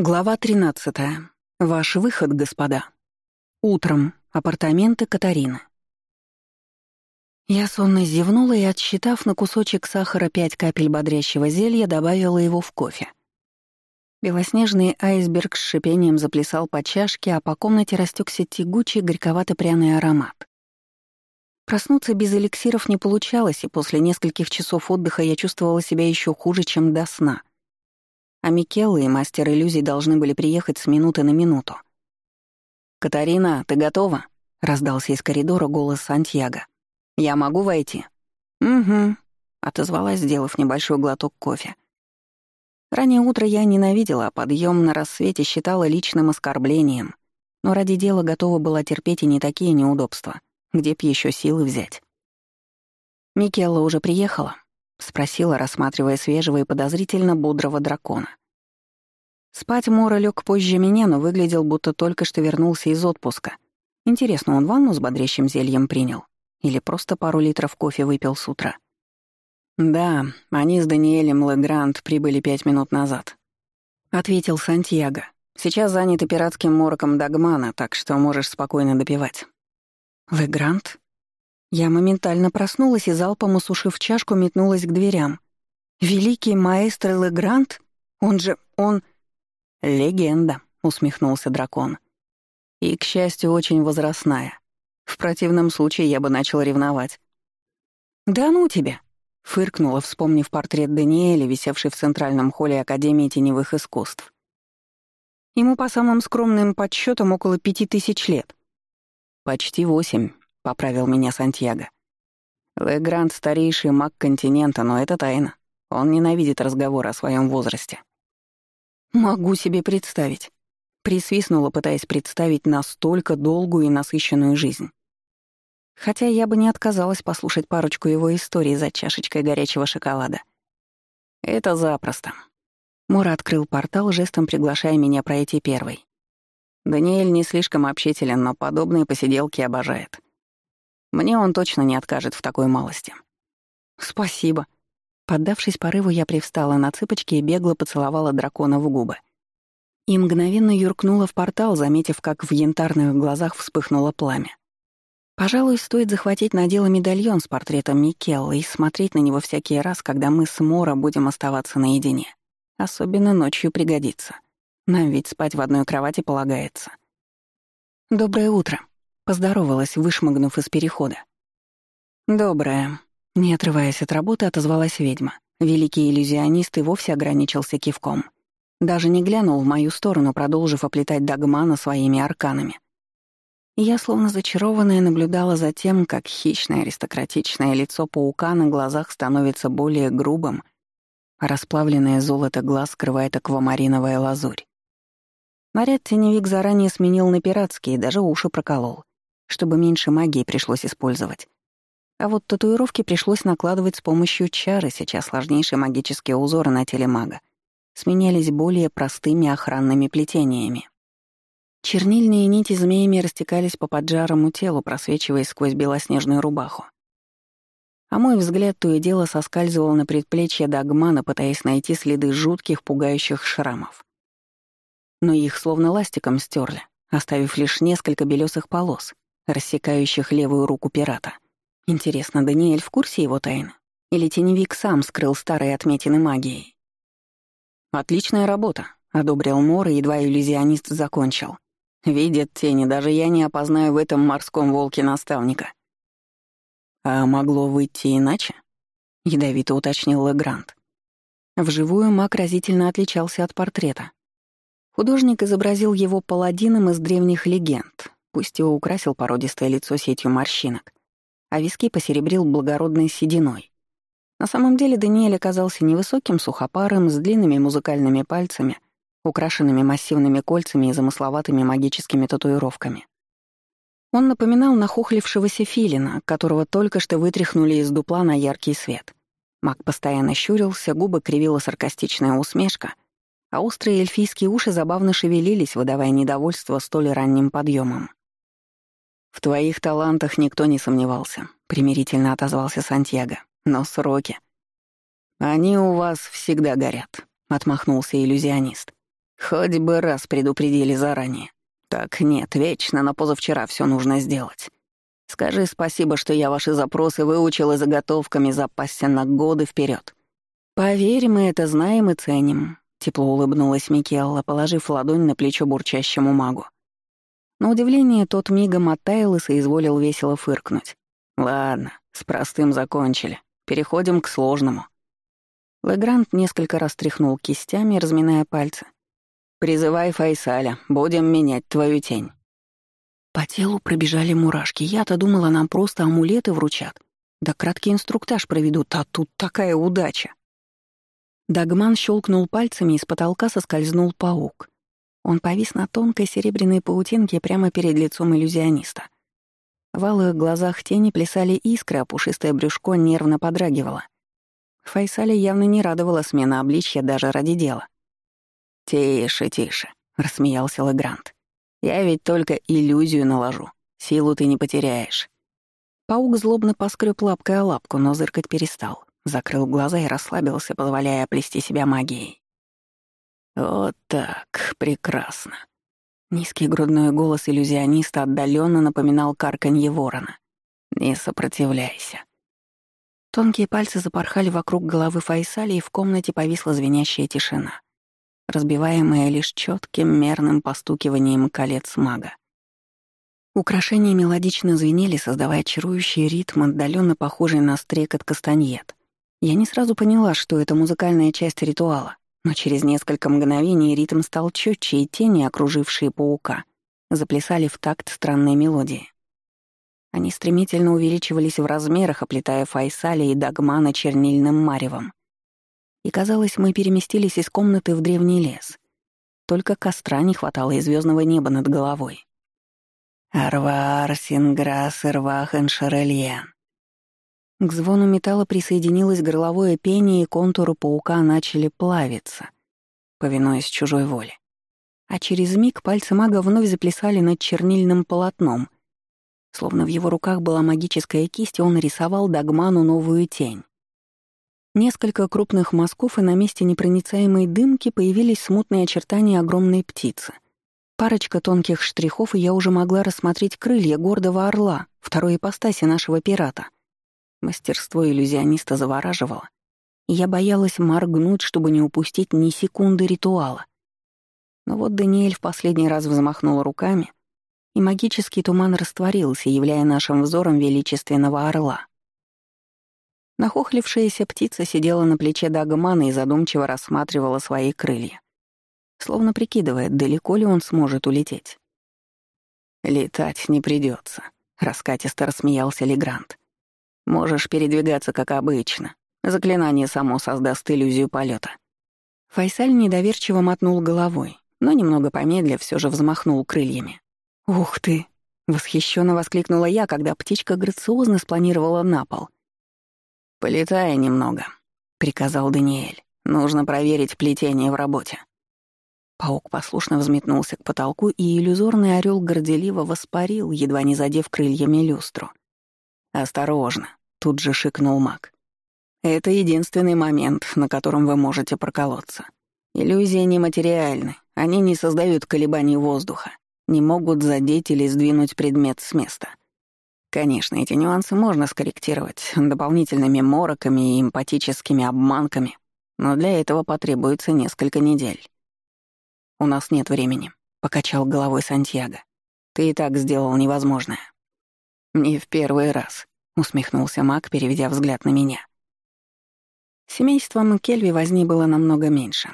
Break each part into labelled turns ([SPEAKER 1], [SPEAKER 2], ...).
[SPEAKER 1] Глава 13. Ваш выход, господа. Утром. Апартаменты Катарины. Я сонно зевнула и, отсчитав на кусочек сахара пять капель бодрящего зелья, добавила его в кофе. Белоснежный айсберг с шипением заплясал по чашке, а по комнате растекся тягучий горьковато-пряный аромат. Проснуться без эликсиров не получалось, и после нескольких часов отдыха я чувствовала себя еще хуже, чем до сна — а Микелла и мастер иллюзий должны были приехать с минуты на минуту. «Катарина, ты готова?» — раздался из коридора голос Сантьяго. «Я могу войти?» «Угу», — отозвалась, сделав небольшой глоток кофе. Раннее утро я ненавидела, а подъем на рассвете считала личным оскорблением, но ради дела готова была терпеть и не такие неудобства, где б еще силы взять. Микелла уже приехала, — спросила, рассматривая свежего и подозрительно бодрого дракона. Спать Мора лег позже меня, но выглядел, будто только что вернулся из отпуска. Интересно, он ванну с бодрящим зельем принял? Или просто пару литров кофе выпил с утра? «Да, они с Даниэлем Легрант прибыли пять минут назад», — ответил Сантьяго. «Сейчас заняты пиратским мороком Дагмана, так что можешь спокойно допивать». «Легрант?» Я моментально проснулась и залпом усушив чашку, метнулась к дверям. «Великий маэстро Легрант? Он же... он...» «Легенда», — усмехнулся дракон. «И, к счастью, очень возрастная. В противном случае я бы начал ревновать». «Да ну тебя!» — фыркнула, вспомнив портрет Даниэля, висевший в центральном холле Академии теневых искусств. Ему по самым скромным подсчетам около пяти тысяч лет. «Почти восемь», — поправил меня Сантьяго. Легранд — старейший маг континента, но это тайна. Он ненавидит разговор о своем возрасте. «Могу себе представить», — присвистнула, пытаясь представить настолько долгую и насыщенную жизнь. Хотя я бы не отказалась послушать парочку его историй за чашечкой горячего шоколада. «Это запросто». Мора открыл портал, жестом приглашая меня пройти первой. Даниэль не слишком общителен, но подобные посиделки обожает. Мне он точно не откажет в такой малости. Спасибо. Поддавшись порыву, я привстала на цыпочки и бегло поцеловала дракона в губы. И мгновенно юркнула в портал, заметив, как в янтарных глазах вспыхнуло пламя. Пожалуй, стоит захватить на дело медальон с портретом Микелла и смотреть на него всякий раз, когда мы с Мора будем оставаться наедине. Особенно ночью пригодится. Нам ведь спать в одной кровати полагается. «Доброе утро», Поздоровалась, вышмыгнув из перехода. «Доброе». Не отрываясь от работы, отозвалась ведьма. Великий иллюзионист и вовсе ограничился кивком. Даже не глянул в мою сторону, продолжив оплетать Дагмана своими арканами. Я, словно зачарованная, наблюдала за тем, как хищное аристократичное лицо паука на глазах становится более грубым, а расплавленное золото глаз скрывает аквамариновая лазурь. Наряд теневик заранее сменил на пиратский и даже уши проколол чтобы меньше магии пришлось использовать. А вот татуировки пришлось накладывать с помощью чары, сейчас сложнейшие магические узоры на теле мага сменялись более простыми охранными плетениями. Чернильные нити змеями растекались по поджарому телу, просвечиваясь сквозь белоснежную рубаху. А мой взгляд то и дело соскальзывал на предплечье Дагмана, пытаясь найти следы жутких, пугающих шрамов. Но их словно ластиком стерли, оставив лишь несколько белесых полос, рассекающих левую руку пирата. Интересно, Даниэль в курсе его тайны? Или теневик сам скрыл старые отметины магией? «Отличная работа», — одобрил Мор, и едва иллюзионист закончил. «Видят тени, даже я не опознаю в этом морском волке наставника». «А могло выйти иначе?» — ядовито уточнил Легрант. Вживую маг разительно отличался от портрета. Художник изобразил его паладином из древних легенд, пусть и украсил породистое лицо сетью морщинок, а виски посеребрил благородной сединой. На самом деле Даниэль оказался невысоким, сухопарым, с длинными музыкальными пальцами, украшенными массивными кольцами и замысловатыми магическими татуировками. Он напоминал нахохлившегося филина, которого только что вытряхнули из дупла на яркий свет. Маг постоянно щурился, губы кривила саркастичная усмешка, а острые эльфийские уши забавно шевелились, выдавая недовольство столь ранним подъемом. «В твоих талантах никто не сомневался», — примирительно отозвался Сантьяго. «Но сроки...» «Они у вас всегда горят», — отмахнулся иллюзионист. Хоть бы раз предупредили заранее. Так нет, вечно на позавчера все нужно сделать. Скажи спасибо, что я ваши запросы выучил и заготовками запасся на годы вперед. Поверь, мы это знаем и ценим. Тепло улыбнулась Микелла, положив ладонь на плечо бурчащему магу. На удивление, тот мигом оттаял и соизволил весело фыркнуть. «Ладно, с простым закончили. Переходим к сложному». Легрант несколько раз тряхнул кистями, разминая пальцы. «Призывай Файсаля, будем менять твою тень». По телу пробежали мурашки. Я-то думала, нам просто амулеты вручат. Да краткий инструктаж проведут, а тут такая удача. Дагман щелкнул пальцами, и с потолка соскользнул паук. Он повис на тонкой серебряной паутинке прямо перед лицом иллюзиониста. В алых глазах тени плясали искры, а пушистое брюшко нервно подрагивало. Файсале явно не радовала смена обличья даже ради дела. «Тише, тише», — рассмеялся Легрант. «Я ведь только иллюзию наложу. Силу ты не потеряешь». Паук злобно поскреб лапкой о лапку, но зыркать перестал. Закрыл глаза и расслабился, позволяя оплести себя магией. Вот так, прекрасно. Низкий грудной голос иллюзиониста отдаленно напоминал карканье ворона. «Не сопротивляйся». Тонкие пальцы запорхали вокруг головы Файсали, и в комнате повисла звенящая тишина, разбиваемая лишь четким мерным постукиванием колец мага. Украшения мелодично звенели, создавая чарующий ритм, отдаленно похожий на стрекот кастаньет. Я не сразу поняла, что это музыкальная часть ритуала, но через несколько мгновений ритм стал четче, и тени, окружившие паука, заплясали в такт странной мелодии. Они стремительно увеличивались в размерах, оплетая Файсали и Дагмана чернильным маревом. И казалось, мы переместились из комнаты в древний лес. Только костра не хватало и звездного неба над головой. «Арвар, Синграс, Ирвахен, Шарельян», к звону металла присоединилось горловое пение, и контуры паука начали плавиться, повинуясь чужой воле. А через миг пальцы мага вновь заплясали над чернильным полотном. Словно в его руках была магическая кисть, и он рисовал Дагману новую тень. Несколько крупных мазков, и на месте непроницаемой дымки появились смутные очертания огромной птицы. Парочка тонких штрихов, и я уже могла рассмотреть крылья гордого орла, второй ипостаси нашего пирата — Мастерство иллюзиониста завораживало, и я боялась моргнуть, чтобы не упустить ни секунды ритуала. Но вот Даниэль в последний раз взмахнула руками, и магический туман растворился, являя нашим взором величественного орла. Нахохлившаяся птица сидела на плече Дагмана и задумчиво рассматривала свои крылья, словно прикидывая, далеко ли он сможет улететь. «Летать не придется, раскатисто рассмеялся Легрант. Можешь передвигаться, как обычно. Заклинание само создаст иллюзию полета. Файсаль недоверчиво мотнул головой, но немного помедлив все же взмахнул крыльями. «Ух ты!» — восхищенно воскликнула я, когда птичка грациозно спланировала на пол. «Полетай немного», — приказал Даниэль. «Нужно проверить плетение в работе». Паук послушно взметнулся к потолку, и иллюзорный орел горделиво воспарил, едва не задев крыльями люстру. «Осторожно», Тут же шикнул маг. Это единственный момент, на котором вы можете проколоться. Иллюзии нематериальны, они не создают колебаний воздуха, не могут задеть или сдвинуть предмет с места. Конечно, эти нюансы можно скорректировать дополнительными мороками и эмпатическими обманками, но для этого потребуется несколько недель. «У нас нет времени», — покачал головой Сантьяго. «Ты и так сделал невозможное». «Не в первый раз», усмехнулся Мак, переведя взгляд на меня. Семейством Кельви возни было намного меньше.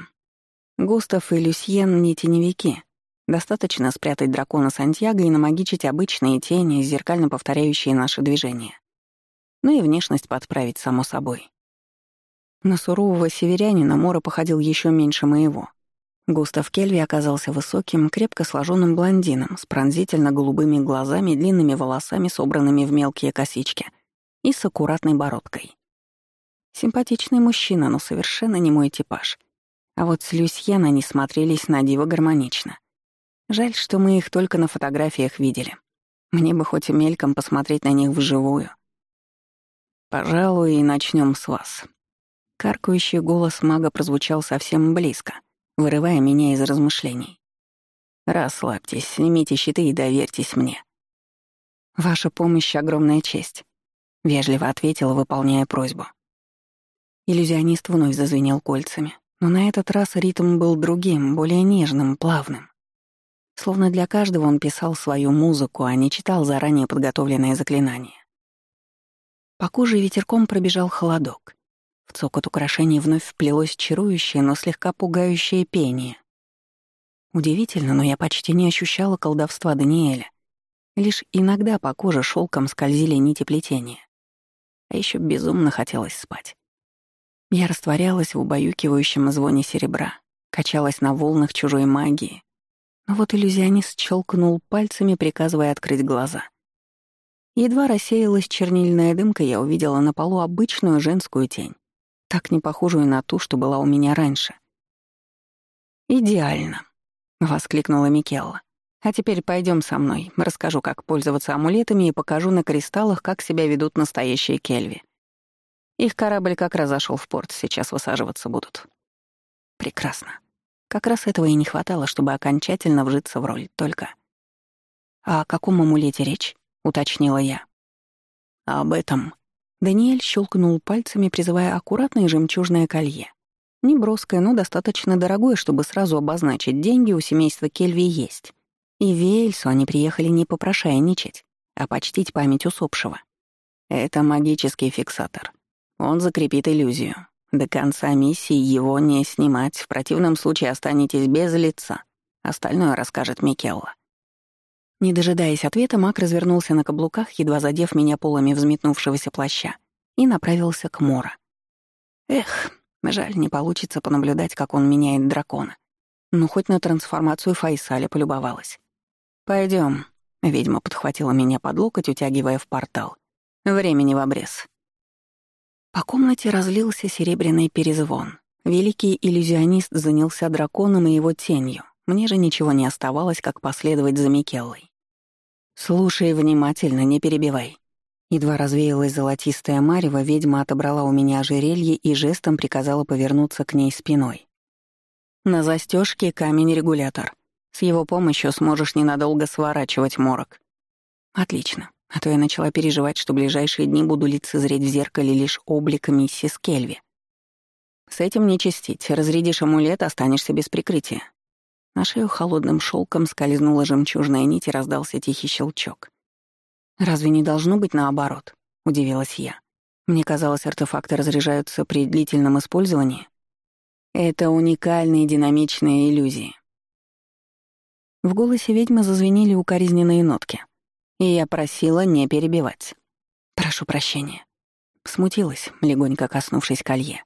[SPEAKER 1] Густав и Люсьен не теневики. Достаточно спрятать дракона Сантьяго и намагичить обычные тени, зеркально повторяющие наши движения. Ну и внешность подправить, само собой. На сурового северянина Мора походил еще меньше моего. Густав Кельви оказался высоким, крепко сложенным блондином с пронзительно голубыми глазами, длинными волосами, собранными в мелкие косички, и с аккуратной бородкой. Симпатичный мужчина, но совершенно не мой типаж. А вот с Люсьен они смотрелись на диво гармонично. Жаль, что мы их только на фотографиях видели. Мне бы хоть и мельком посмотреть на них вживую. Пожалуй, и начнем с вас. Каркающий голос мага прозвучал совсем близко, вырывая меня из размышлений. «Расслабьтесь, снимите щиты и доверьтесь мне». «Ваша помощь — огромная честь», — вежливо ответила, выполняя просьбу. Иллюзионист вновь зазвенел кольцами, но на этот раз ритм был другим, более нежным, плавным. Словно для каждого он писал свою музыку, а не читал заранее подготовленное заклинание. По коже ветерком пробежал холодок. В цокот украшений вновь вплелось чарующее, но слегка пугающее пение. Удивительно, но я почти не ощущала колдовства Даниэля. Лишь иногда по коже шелком скользили нити плетения. А еще безумно хотелось спать. Я растворялась в убаюкивающем звоне серебра, качалась на волнах чужой магии. Но вот иллюзионист щелкнул пальцами, приказывая открыть глаза. Едва рассеялась чернильная дымка, я увидела на полу обычную женскую тень, так не похожую на ту, что была у меня раньше. «Идеально!» — воскликнула Микелла. «А теперь пойдем со мной, расскажу, как пользоваться амулетами и покажу на кристаллах, как себя ведут настоящие кельви. Их корабль как раз зашел в порт, сейчас высаживаться будут». «Прекрасно. Как раз этого и не хватало, чтобы окончательно вжиться в роль, только...» «А о каком амулете речь?» — уточнила я. «Об этом...» Даниэль щелкнул пальцами, призывая аккуратное жемчужное колье. Не броское, но достаточно дорогое, чтобы сразу обозначить, деньги у семейства Кельви есть. И в Вельсу они приехали не попрошайничать, а почтить память усопшего. Это магический фиксатор. Он закрепит иллюзию. До конца миссии его не снимать, в противном случае останетесь без лица. Остальное расскажет Микелла. Не дожидаясь ответа, маг развернулся на каблуках, едва задев меня полами взметнувшегося плаща, и направился к Мора. Эх, жаль, не получится понаблюдать, как он меняет дракона. Ну, хоть на трансформацию Файсаля полюбовалась. Пойдем. ведьма подхватила меня под локоть, утягивая в портал. Времени в обрез. По комнате разлился серебряный перезвон. Великий иллюзионист занялся драконом и его тенью. Мне же ничего не оставалось, как последовать за Микеллой. «Слушай внимательно, не перебивай». Едва развеялась золотистая марево, ведьма отобрала у меня ожерелье и жестом приказала повернуться к ней спиной. «На застежке камень-регулятор. С его помощью сможешь ненадолго сворачивать морок». «Отлично. А то я начала переживать, что ближайшие дни буду лицезреть в зеркале лишь облик миссис Кельви. С этим не чистить. Разрядишь амулет, останешься без прикрытия. На шею холодным шелком скользнула жемчужная нить и раздался тихий щелчок. «Разве не должно быть наоборот?» — удивилась я. Мне казалось, артефакты разряжаются при длительном использовании. Это уникальные динамичные иллюзии. В голосе ведьмы зазвенели укоризненные нотки. И я просила не перебивать. «Прошу прощения». Смутилась, легонько коснувшись колье.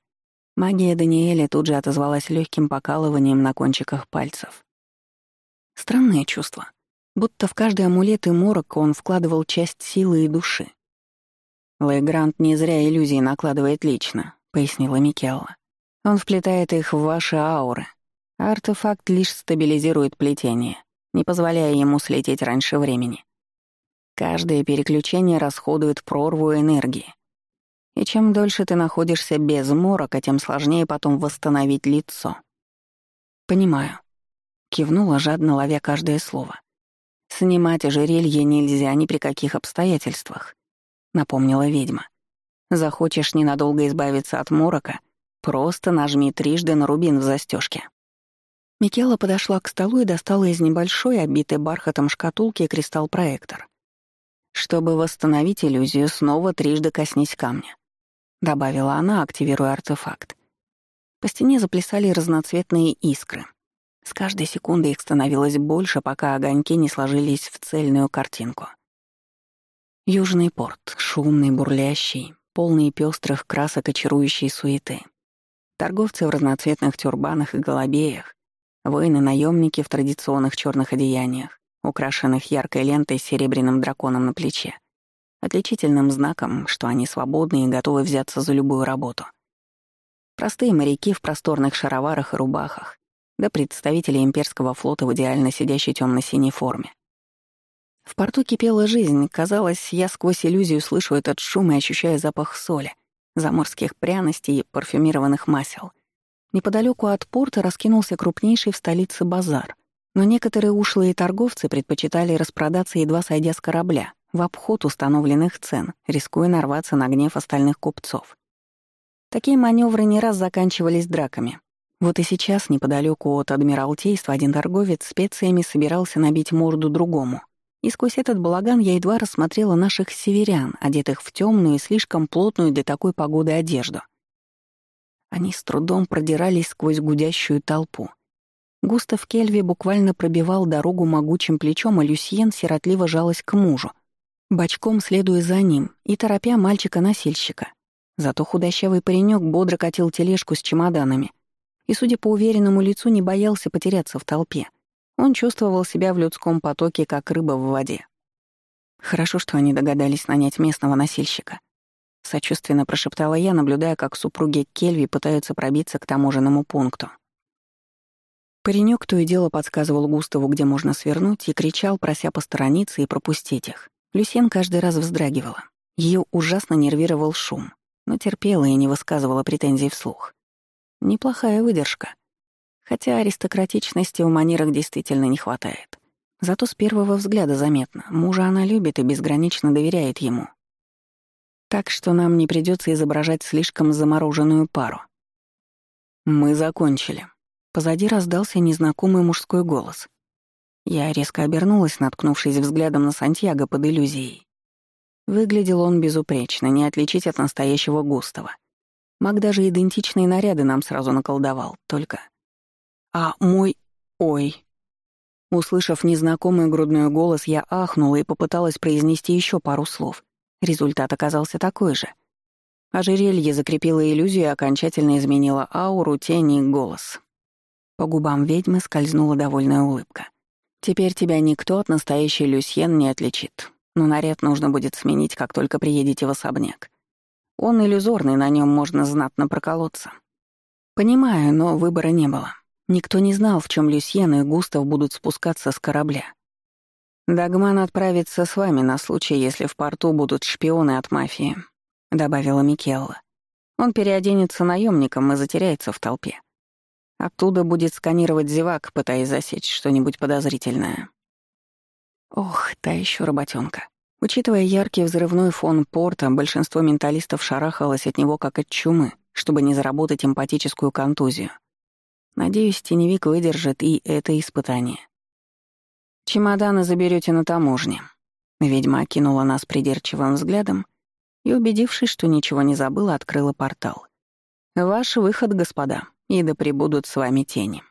[SPEAKER 1] Магия Даниэля тут же отозвалась легким покалыванием на кончиках пальцев. Странное чувство. Будто в каждый амулет и морок он вкладывал часть силы и души. «Легрант не зря иллюзии накладывает лично», — пояснила Микелла. «Он вплетает их в ваши ауры. артефакт лишь стабилизирует плетение, не позволяя ему слететь раньше времени. Каждое переключение расходует прорву энергии. И чем дольше ты находишься без морока, тем сложнее потом восстановить лицо. Понимаю. Кивнула, жадно ловя каждое слово. Снимать ожерелье нельзя ни при каких обстоятельствах, напомнила ведьма. Захочешь ненадолго избавиться от морока, просто нажми трижды на рубин в застежке. Микела подошла к столу и достала из небольшой, обитой бархатом шкатулки кристалл-проектор. Чтобы восстановить иллюзию, снова трижды коснись камня. — добавила она, активируя артефакт. По стене заплясали разноцветные искры. С каждой секундой их становилось больше, пока огоньки не сложились в цельную картинку. Южный порт, шумный, бурлящий, полный пестрых красок очарующей суеты. Торговцы в разноцветных тюрбанах и голубеях, воины-наемники в традиционных черных одеяниях, украшенных яркой лентой с серебряным драконом на плече — отличительным знаком, что они свободны и готовы взяться за любую работу. Простые моряки в просторных шароварах и рубахах, да представители имперского флота в идеально сидящей темно-синей форме. В порту кипела жизнь, казалось, я сквозь иллюзию слышу этот шум и ощущаю запах соли, заморских пряностей и парфюмированных масел. Неподалеку от порта раскинулся крупнейший в столице базар, но некоторые ушлые торговцы предпочитали распродаться, едва сойдя с корабля, в обход установленных цен, рискуя нарваться на гнев остальных купцов. Такие маневры не раз заканчивались драками. Вот и сейчас, неподалеку от Адмиралтейства, один торговец специями собирался набить морду другому. И сквозь этот балаган я едва рассмотрела наших северян, одетых в темную и слишком плотную для такой погоды одежду. Они с трудом продирались сквозь гудящую толпу. Густав Кельви буквально пробивал дорогу могучим плечом, а Люсьен сиротливо жалась к мужу, бочком следуя за ним и торопя мальчика-носильщика. Зато худощавый паренек бодро катил тележку с чемоданами и, судя по уверенному лицу, не боялся потеряться в толпе. Он чувствовал себя в людском потоке, как рыба в воде. Хорошо, что они догадались нанять местного носильщика. Сочувственно прошептала я, наблюдая, как супруги Кельви пытаются пробиться к таможенному пункту. Паренек то и дело подсказывал Густаву, где можно свернуть, и кричал, прося посторониться и пропустить их. Люсьен каждый раз вздрагивала. Ее ужасно нервировал шум, но терпела и не высказывала претензий вслух. Неплохая выдержка. Хотя аристократичности в манерах действительно не хватает. Зато с первого взгляда заметно, мужа она любит и безгранично доверяет ему. Так что нам не придется изображать слишком замороженную пару. Мы закончили. Позади раздался незнакомый мужской голос. Я резко обернулась, наткнувшись взглядом на Сантьяго под иллюзией. Выглядел он безупречно, не отличить от настоящего Густава. Маг даже идентичные наряды нам сразу наколдовал, только... А мой... Ой. Услышав незнакомый грудной голос, я ахнула и попыталась произнести еще пару слов. Результат оказался такой же. Ожерелье закрепило иллюзию и окончательно изменило ауру, тени и голос. По губам ведьмы скользнула довольная улыбка. «Теперь тебя никто от настоящей Люсьен не отличит, но наряд нужно будет сменить, как только приедете в особняк. Он иллюзорный, на нем можно знатно проколоться». «Понимаю, но выбора не было. Никто не знал, в чем Люсьен и Густав будут спускаться с корабля. «Дагман отправится с вами на случай, если в порту будут шпионы от мафии», — добавила Микелла. «Он переоденется наемником и затеряется в толпе. Оттуда будет сканировать зевак, пытаясь засечь что-нибудь подозрительное». Ох, та еще работенка. Учитывая яркий взрывной фон порта, большинство менталистов шарахалось от него как от чумы, чтобы не заработать эмпатическую контузию. Надеюсь, теневик выдержит и это испытание. «Чемоданы заберете на таможне». Ведьма окинула нас придирчивым взглядом и, убедившись, что ничего не забыла, открыла портал. «Ваш выход, господа, и да пребудут с вами тени».